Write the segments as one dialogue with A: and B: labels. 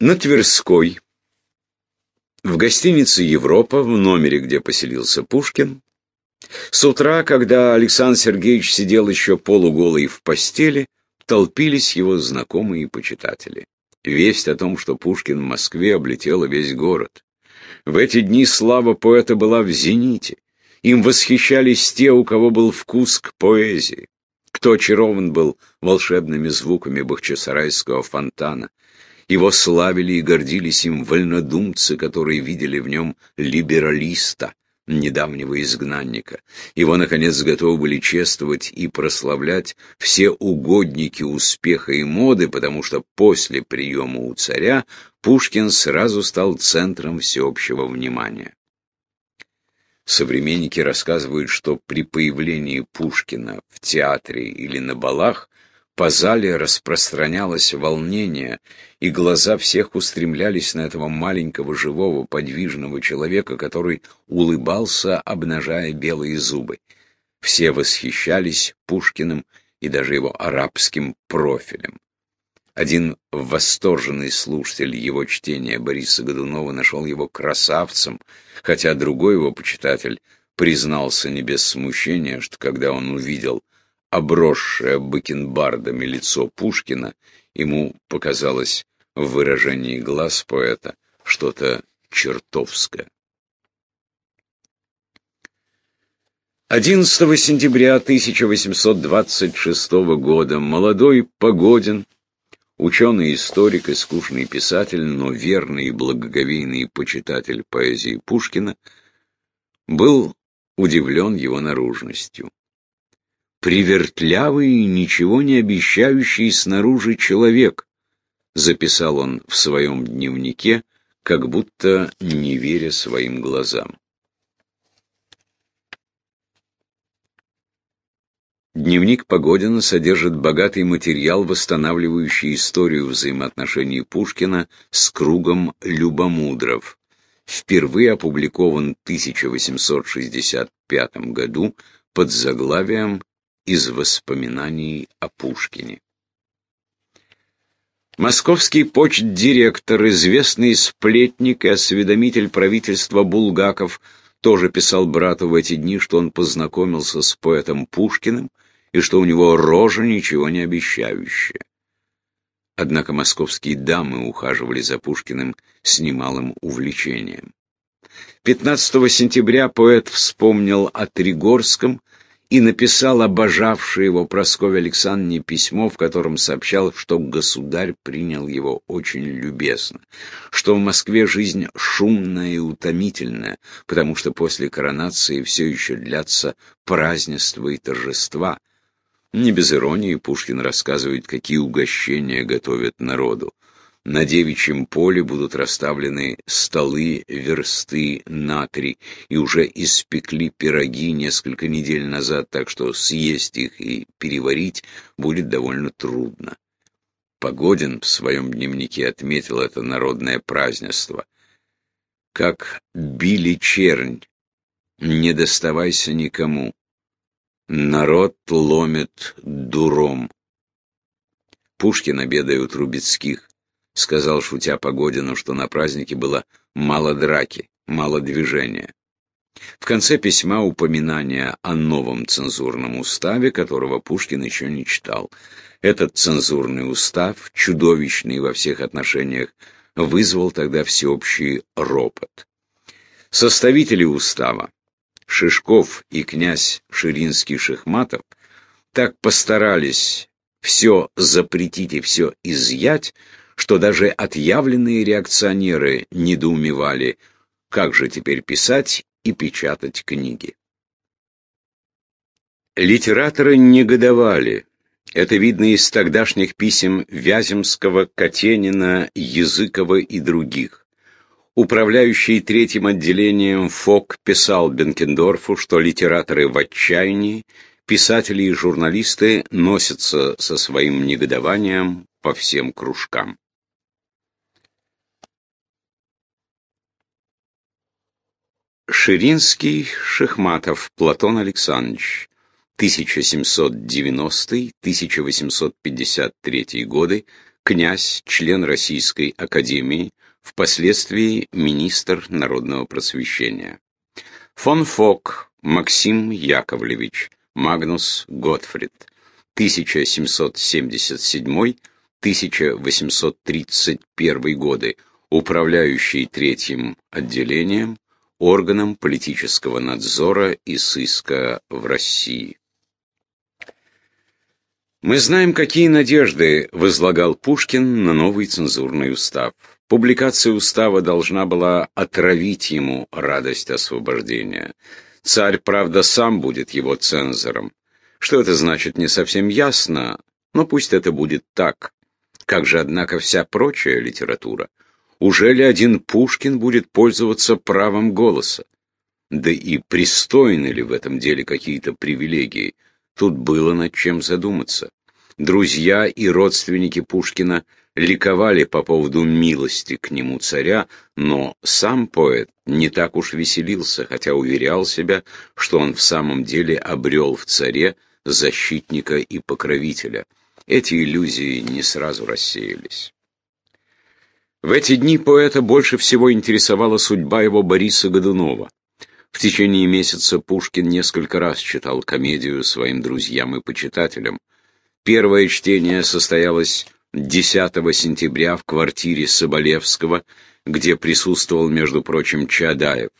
A: На Тверской, в гостинице «Европа», в номере, где поселился Пушкин, с утра, когда Александр Сергеевич сидел еще полуголый в постели, толпились его знакомые почитатели. Весть о том, что Пушкин в Москве, облетела весь город. В эти дни слава поэта была в зените. Им восхищались те, у кого был вкус к поэзии, кто очарован был волшебными звуками бахчисарайского фонтана, его славили и гордились им вольнодумцы, которые видели в нем либералиста, недавнего изгнанника. Его, наконец, готовы были чествовать и прославлять все угодники успеха и моды, потому что после приема у царя Пушкин сразу стал центром всеобщего внимания. Современники рассказывают, что при появлении Пушкина в театре или на балах по зале распространялось волнение, и глаза всех устремлялись на этого маленького, живого, подвижного человека, который улыбался, обнажая белые зубы. Все восхищались Пушкиным и даже его арабским профилем. Один восторженный слушатель его чтения Бориса Годунова нашел его красавцем, хотя другой его почитатель признался не без смущения, что когда он увидел обросшее бакенбардами лицо Пушкина, ему показалось в выражении глаз поэта что-то чертовское. 11 сентября 1826 года молодой Погодин, ученый-историк и скучный писатель, но верный и благоговейный почитатель поэзии Пушкина, был удивлен его наружностью привертлявый ничего не обещающий снаружи человек, записал он в своем дневнике, как будто не веря своим глазам. Дневник Погодина содержит богатый материал, восстанавливающий историю взаимоотношений Пушкина с кругом Любомудров. Впервые опубликован в 1865 году под заглавием из воспоминаний о Пушкине. Московский почт-директор, известный сплетник и осведомитель правительства Булгаков, тоже писал брату в эти дни, что он познакомился с поэтом Пушкиным и что у него рожа ничего не обещающая. Однако московские дамы ухаживали за Пушкиным с немалым увлечением. 15 сентября поэт вспомнил о Тригорском и написал обожавший его Прасковье Александровне письмо, в котором сообщал, что государь принял его очень любезно, что в Москве жизнь шумная и утомительная, потому что после коронации все еще длятся празднества и торжества. Не без иронии Пушкин рассказывает, какие угощения готовят народу. На девичьем поле будут расставлены столы версты на три, и уже испекли пироги несколько недель назад, так что съесть их и переварить будет довольно трудно. Погодин в своем дневнике отметил это народное празднество. Как били чернь, не доставайся никому. Народ ломит дуром. Пушкин, обедая у Трубецких, сказал, шутя Погодину, что на празднике было мало драки, мало движения. В конце письма упоминание о новом цензурном уставе, которого Пушкин еще не читал. Этот цензурный устав, чудовищный во всех отношениях, вызвал тогда всеобщий ропот. Составители устава, Шишков и князь Ширинский-Шихматов, так постарались все запретить и все изъять, что даже отъявленные реакционеры недоумевали, как же теперь писать и печатать книги. Литераторы негодовали. Это видно из тогдашних писем Вяземского, Катенина, Языкова и других. Управляющий третьим отделением ФОК писал Бенкендорфу, что литераторы в отчаянии, писатели и журналисты носятся со своим негодованием по всем кружкам. Ширинский, Шахматов, Платон Александрович, 1790-1853 годы, князь, член Российской Академии, впоследствии министр народного просвещения. Фон Фок Максим Яковлевич, Магнус Готфрид, 1777-1831 годы, управляющий третьим отделением, органом политического надзора и сыска в России. Мы знаем, какие надежды возлагал Пушкин на новый цензурный устав. Публикация устава должна была отравить ему радость освобождения. Царь, правда, сам будет его цензором. Что это значит, не совсем ясно, но пусть это будет так. Как же, однако, вся прочая литература? Уже ли один Пушкин будет пользоваться правом голоса? Да и пристойны ли в этом деле какие-то привилегии? Тут было над чем задуматься. Друзья и родственники Пушкина ликовали по поводу милости к нему царя, но сам поэт не так уж веселился, хотя уверял себя, что он в самом деле обрел в царе защитника и покровителя. Эти иллюзии не сразу рассеялись. В эти дни поэта больше всего интересовала судьба его Бориса Годунова. В течение месяца Пушкин несколько раз читал комедию своим друзьям и почитателям. Первое чтение состоялось 10 сентября в квартире Соболевского, где присутствовал, между прочим, Чадаев.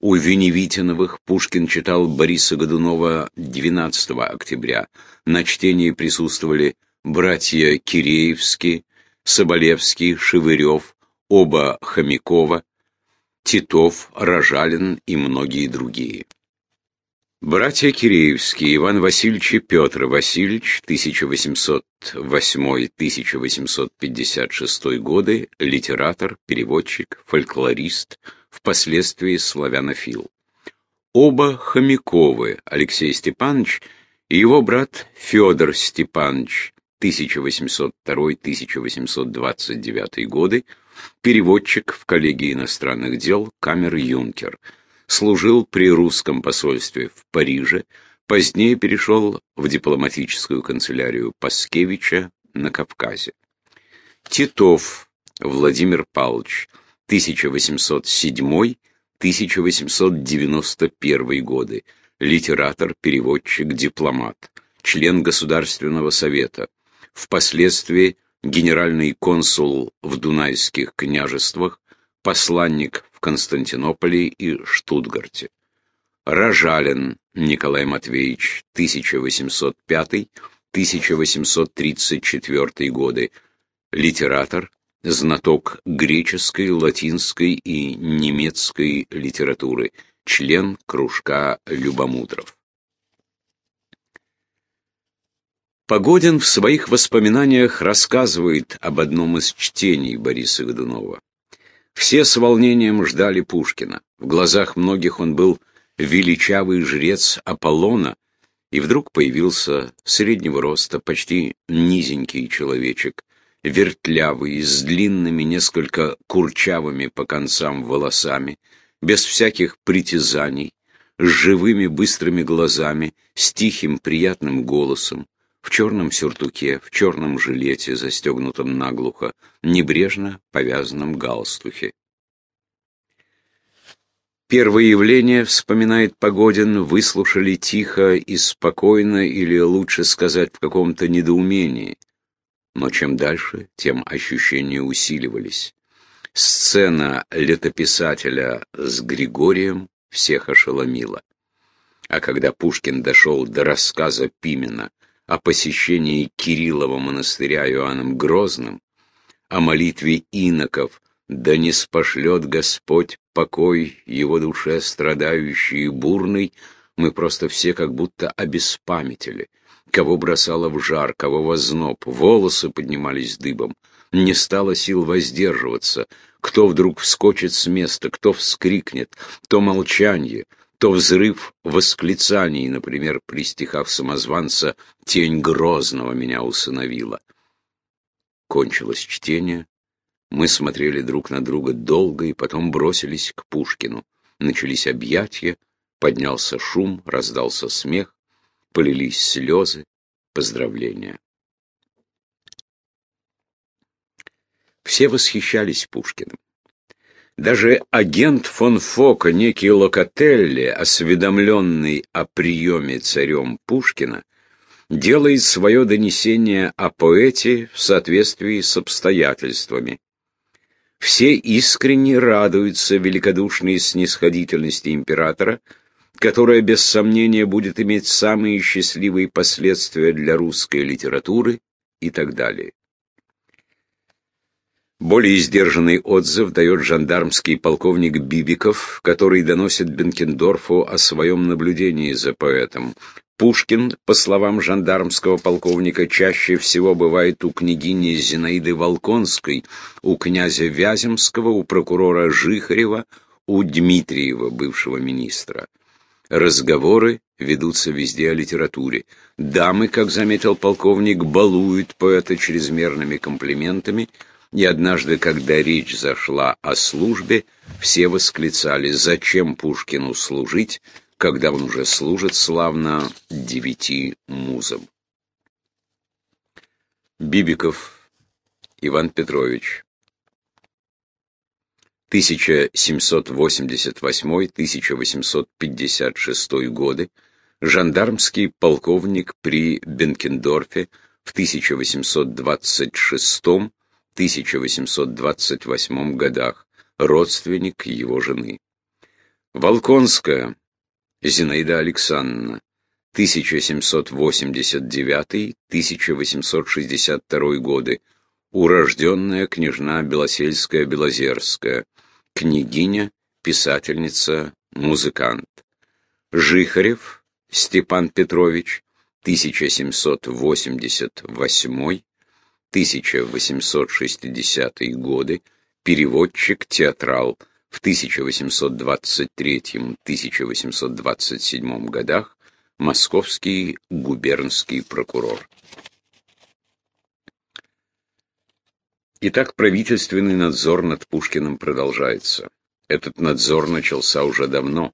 A: У Веневитиновых Пушкин читал Бориса Годунова 12 октября. На чтении присутствовали братья Киреевский, Соболевский, Шевырев, оба Хомякова, Титов, Рожалин и многие другие. Братья Киреевские, Иван Васильевич и Петр Васильевич, 1808-1856 годы, литератор, переводчик, фольклорист, впоследствии славянофил. Оба Хомяковы, Алексей Степанович и его брат Федор Степанович, 1802-1829 годы, переводчик в коллегии иностранных дел Камер Юнкер – служил при русском посольстве в Париже, позднее перешел в дипломатическую канцелярию Паскевича на Кавказе. Титов Владимир Павлович, 1807-1891 годы, литератор, переводчик, дипломат, член Государственного совета, впоследствии генеральный консул в Дунайских княжествах, посланник в Константинополе и Штутгарте. Рожалин Николай Матвеевич, 1805-1834 годы, литератор, знаток греческой, латинской и немецкой литературы, член кружка любомудров. Погодин в своих воспоминаниях рассказывает об одном из чтений Бориса Годунова. Все с волнением ждали Пушкина. В глазах многих он был величавый жрец Аполлона, и вдруг появился среднего роста, почти низенький человечек, вертлявый, с длинными, несколько курчавыми по концам волосами, без всяких притязаний, с живыми быстрыми глазами, с тихим приятным голосом, в черном сюртуке, в черном жилете, застегнутом наглухо, небрежно повязанном галстухе. Первое явление, вспоминает Погодин, выслушали тихо и спокойно, или лучше сказать, в каком-то недоумении. Но чем дальше, тем ощущения усиливались. Сцена летописателя с Григорием всех ошеломила. А когда Пушкин дошел до рассказа Пимена о посещении Кириллова монастыря Иоанном Грозным, о молитве иноков «Да не спошлет Господь покой его душе страдающей и бурной», мы просто все как будто обеспамятили. Кого бросало в жар, кого в волосы поднимались дыбом. Не стало сил воздерживаться. Кто вдруг вскочит с места, кто вскрикнет, то молчание — то взрыв восклицаний, например, при стихах самозванца «Тень Грозного меня усыновила». Кончилось чтение. Мы смотрели друг на друга долго и потом бросились к Пушкину. Начались объятия, поднялся шум, раздался смех, полились слезы, поздравления. Все восхищались Пушкиным. Даже агент фон Фока, некий Локотелли, осведомленный о приеме царем Пушкина, делает свое донесение о поэте в соответствии с обстоятельствами. Все искренне радуются великодушной снисходительности императора, которая без сомнения будет иметь самые счастливые последствия для русской литературы и так далее. Более сдержанный отзыв дает жандармский полковник Бибиков, который доносит Бенкендорфу о своем наблюдении за поэтом. Пушкин, по словам жандармского полковника, чаще всего бывает у княгини Зинаиды Волконской, у князя Вяземского, у прокурора Жихарева, у Дмитриева, бывшего министра. Разговоры ведутся везде о литературе. Дамы, как заметил полковник, балуют поэта чрезмерными комплиментами, и однажды, когда речь зашла о службе, все восклицали «Зачем Пушкину служить, когда он уже служит славно девяти музам?» Бибиков Иван Петрович 1788-1856 годы, жандармский полковник при Бенкендорфе в 1826 1828 годах, родственник его жены. Волконская Зинаида Александровна, 1789-1862 годы, урожденная княжна Белосельская-Белозерская, княгиня, писательница, музыкант. Жихарев Степан Петрович, 1788 1860-е годы, переводчик-театрал в 1823-1827 годах, московский губернский прокурор. Итак, правительственный надзор над Пушкиным продолжается. Этот надзор начался уже давно.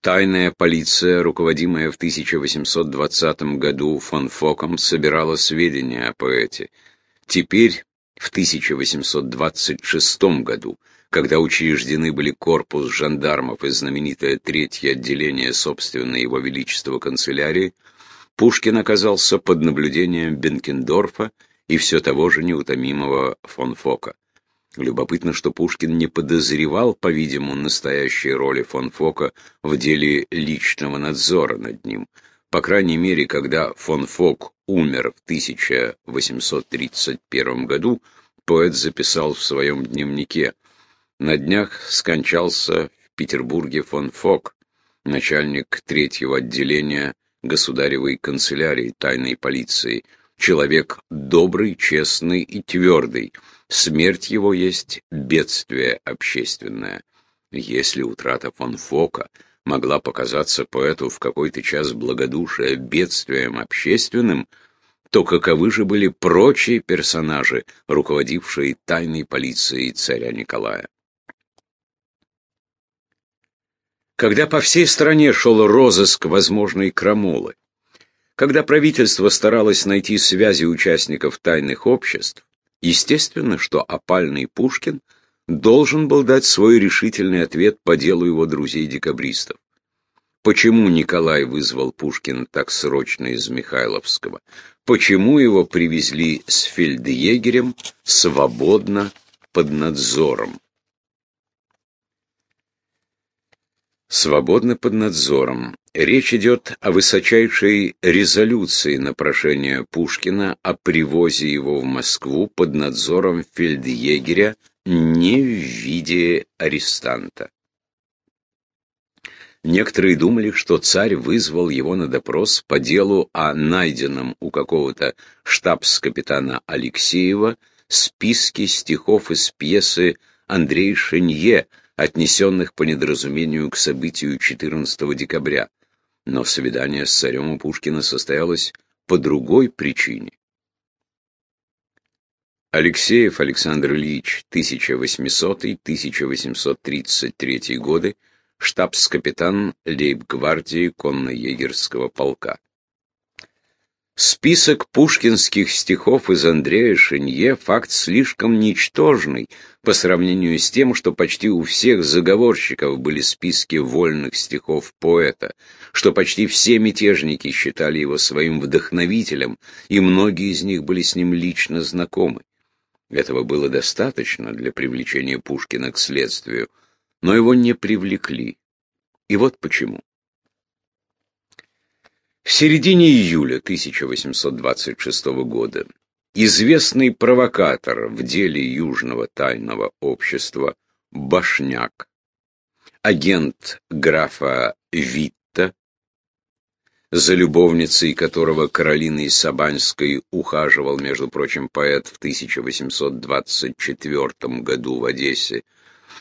A: Тайная полиция, руководимая в 1820 году фон Фоком, собирала сведения о поэте. Теперь, в 1826 году, когда учреждены были корпус жандармов и знаменитое третье отделение собственно его величества канцелярии, Пушкин оказался под наблюдением Бенкендорфа и все того же неутомимого фон Фока. Любопытно, что Пушкин не подозревал, по-видимому, настоящей роли фон Фока в деле личного надзора над ним. По крайней мере, когда фон Фок умер в 1831 году, поэт записал в своем дневнике «На днях скончался в Петербурге фон Фок, начальник третьего отделения государевой канцелярии тайной полиции, человек добрый, честный и твердый. Смерть его есть бедствие общественное. Если утрата фон Фока могла показаться поэту в какой-то час благодушия бедствием общественным, то каковы же были прочие персонажи, руководившие тайной полицией царя Николая? Когда по всей стране шел розыск возможной крамолы, когда правительство старалось найти связи участников тайных обществ, естественно, что опальный Пушкин – должен был дать свой решительный ответ по делу его друзей-декабристов. Почему Николай вызвал Пушкина так срочно из Михайловского? Почему его привезли с фельдъегерем свободно под надзором? Свободно под надзором. Речь идет о высочайшей резолюции на прошение Пушкина о привозе его в Москву под надзором фельдъегеря не в виде арестанта. Некоторые думали, что царь вызвал его на допрос по делу о найденном у какого-то штабс-капитана Алексеева списке стихов из пьесы Андрей Шенье, отнесенных по недоразумению к событию 14 декабря. Но свидание с царем у Пушкина состоялось по другой причине. Алексеев Александр Ильич, 1800-1833 годы, штабс-капитан лейб-гвардии конно-егерского полка. Список пушкинских стихов из Андрея Шинье – факт слишком ничтожный по сравнению с тем, что почти у всех заговорщиков были списки вольных стихов поэта, что почти все мятежники считали его своим вдохновителем, и многие из них были с ним лично знакомы. Этого было достаточно для привлечения Пушкина к следствию, но его не привлекли. И вот почему. В середине июля 1826 года известный провокатор в деле Южного тайного общества Башняк, агент графа Витта, за любовницей которого Каролиной Сабанской ухаживал, между прочим, поэт в 1824 году в Одессе,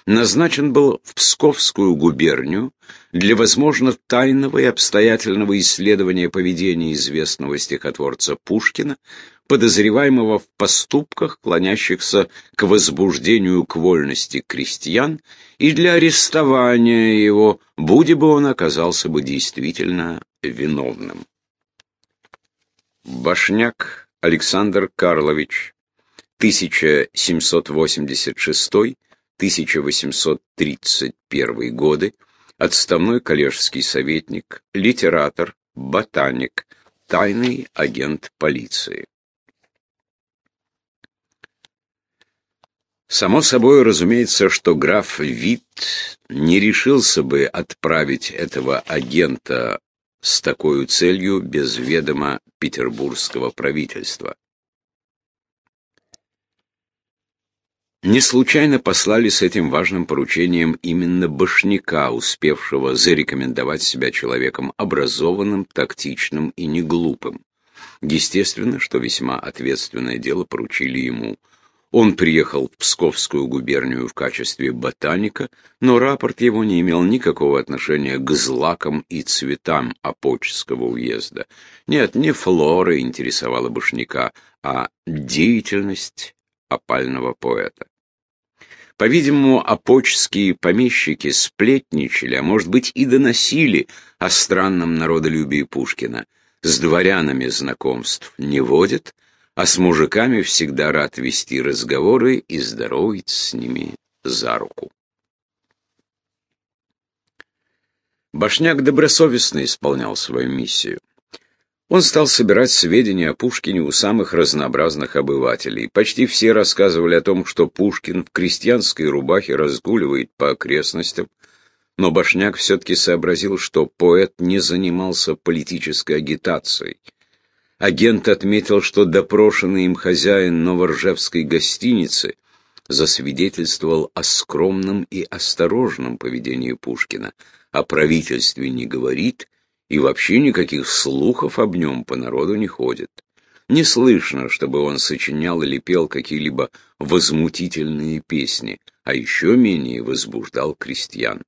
A: назначен был в Псковскую губернию для, возможно, тайного и обстоятельного исследования поведения известного стихотворца Пушкина, подозреваемого в поступках, клонящихся к возбуждению к вольности крестьян, и для арестования его, будь бы он оказался бы действительно виновным. Башняк Александр Карлович, 1786 1831 годы, отставной коллежский советник, литератор, ботаник, тайный агент полиции. Само собой разумеется, что граф Вит не решился бы отправить этого агента с такой целью без ведома петербургского правительства. Не случайно послали с этим важным поручением именно Башняка, успевшего зарекомендовать себя человеком образованным, тактичным и неглупым. Естественно, что весьма ответственное дело поручили ему. Он приехал в Псковскую губернию в качестве ботаника, но рапорт его не имел никакого отношения к злакам и цветам Апочского уезда. Нет, не флора интересовала Башняка, а деятельность опального поэта. По-видимому, апочские помещики сплетничали, а может быть и доносили о странном народолюбии Пушкина. С дворянами знакомств не водит, а с мужиками всегда рад вести разговоры и здоровиться с ними за руку. Башняк добросовестно исполнял свою миссию. Он стал собирать сведения о Пушкине у самых разнообразных обывателей. Почти все рассказывали о том, что Пушкин в крестьянской рубахе разгуливает по окрестностям, но Башняк все-таки сообразил, что поэт не занимался политической агитацией. Агент отметил, что допрошенный им хозяин Новоржевской гостиницы засвидетельствовал о скромном и осторожном поведении Пушкина, о правительстве не говорит, и вообще никаких слухов об нем по народу не ходит. Не слышно, чтобы он сочинял или пел какие-либо возмутительные песни, а еще менее возбуждал крестьян.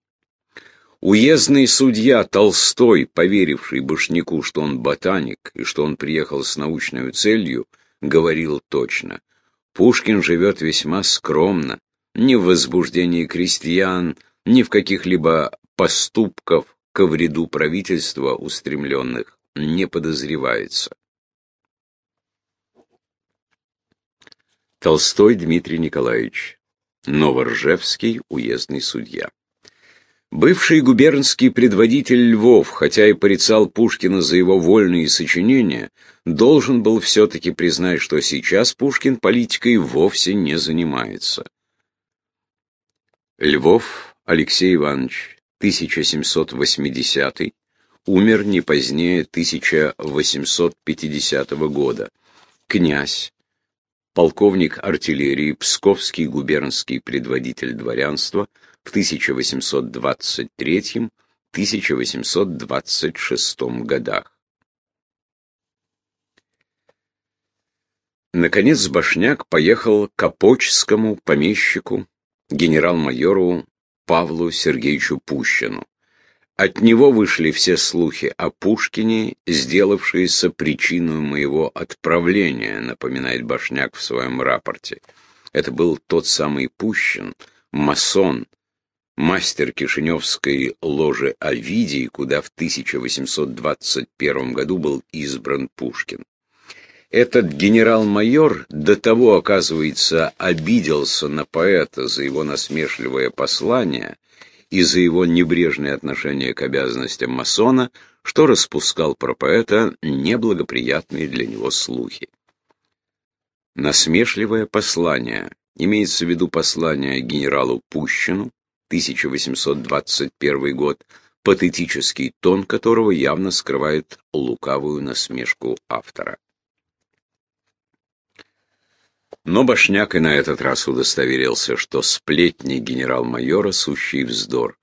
A: Уездный судья Толстой, поверивший Башняку, что он ботаник и что он приехал с научной целью, говорил точно. Пушкин живет весьма скромно, ни в возбуждении крестьян, ни в каких-либо поступках ко вреду правительства устремленных не подозревается. Толстой Дмитрий Николаевич, Новоржевский уездный судья. Бывший губернский предводитель Львов, хотя и порицал Пушкина за его вольные сочинения, должен был все-таки признать, что сейчас Пушкин политикой вовсе не занимается. Львов Алексей Иванович, 1780, умер не позднее 1850 года. Князь, полковник артиллерии, псковский губернский предводитель дворянства в 1823-1826 годах. Наконец Башняк поехал к Апочскому помещику, генерал-майору Павлу Сергеевичу Пущину. От него вышли все слухи о Пушкине, сделавшиеся причиной моего отправления, напоминает Башняк в своем рапорте. Это был тот самый Пущин, масон, мастер Кишиневской ложи Овидий, куда в 1821 году был избран Пушкин. Этот генерал-майор до того, оказывается, обиделся на поэта за его насмешливое послание и за его небрежное отношение к обязанностям масона, что распускал про поэта неблагоприятные для него слухи. Насмешливое послание имеется в виду послание генералу Пущину, 1821 год, патетический тон которого явно скрывает лукавую насмешку автора. Но Башняк и на этот раз удостоверился, что сплетни генерал-майора — сущий вздор.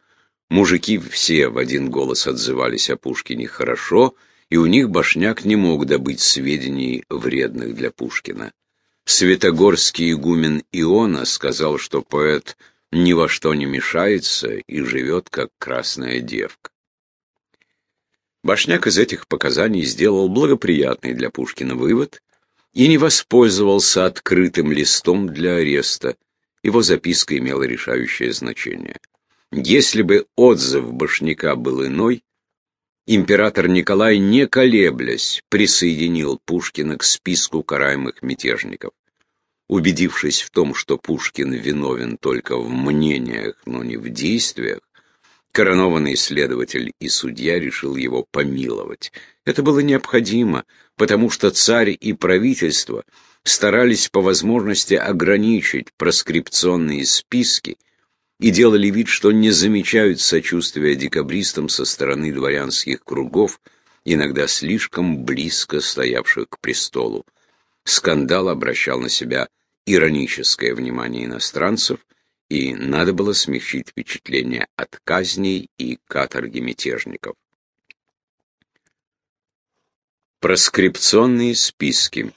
A: Мужики все в один голос отзывались о Пушкине хорошо, и у них Башняк не мог добыть сведений, вредных для Пушкина. Светогорский игумен Иона сказал, что поэт ни во что не мешается и живет, как красная девка. Башняк из этих показаний сделал благоприятный для Пушкина вывод и не воспользовался открытым листом для ареста. Его записка имела решающее значение. Если бы отзыв Башняка был иной, император Николай, не колеблясь, присоединил Пушкина к списку караемых мятежников. Убедившись в том, что Пушкин виновен только в мнениях, но не в действиях, коронованный следователь и судья решил его помиловать. Это было необходимо, потому что царь и правительство старались по возможности ограничить проскрипционные списки и делали вид, что не замечают сочувствия декабристам со стороны дворянских кругов, иногда слишком близко стоявших к престолу. Скандал обращал на себя ироническое внимание иностранцев, и надо было смягчить впечатление от казней и каторги мятежников. Проскрипционные списки.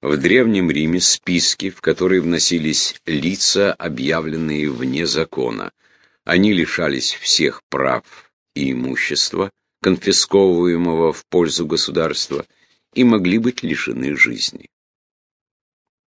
A: В Древнем Риме списки, в которые вносились лица, объявленные вне закона. Они лишались всех прав и имущества, конфисковываемого в пользу государства, и могли быть лишены жизни.